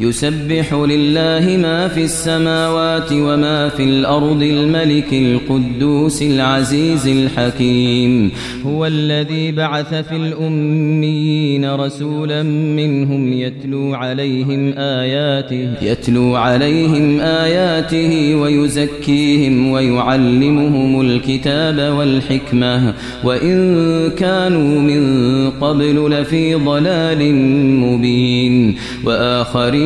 يسبح لله ما في السماوات وما في الأرض الملك القدوس العزيز الحكيم. هو الذي بعث في الأميين رسولا منهم يتلو عليهم آياته يتلو عليهم آياته ويزكيهم ويعلمهم الكتاب والحكمة. وإن كانوا من قبل لفي ضلال مبين. وآخرين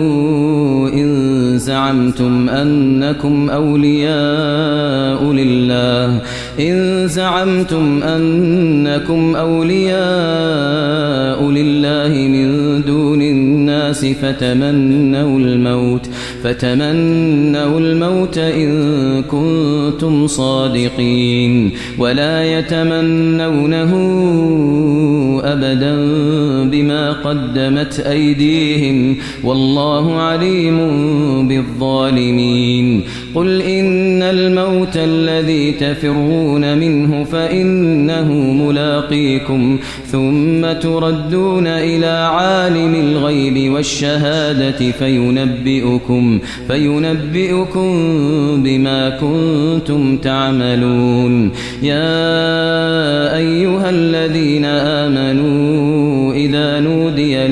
زعمتم أنكم أولياء لله. إن زعمتم أنكم أولياء لله من دون الناس فتمنوا الموت. فتمنوا الموت إن كنتم صادقين. ولا يتمنونه أبداً بما قدمت أيديهم والله عليم بالظالمين. قل إن الموت الذي تفرون منه فإنه ملاقيكم ثم تردون إلى عالم الغيب والشهادة فينبئكم, فينبئكم بما كنتم تعملون. يا أيها الذين آمنون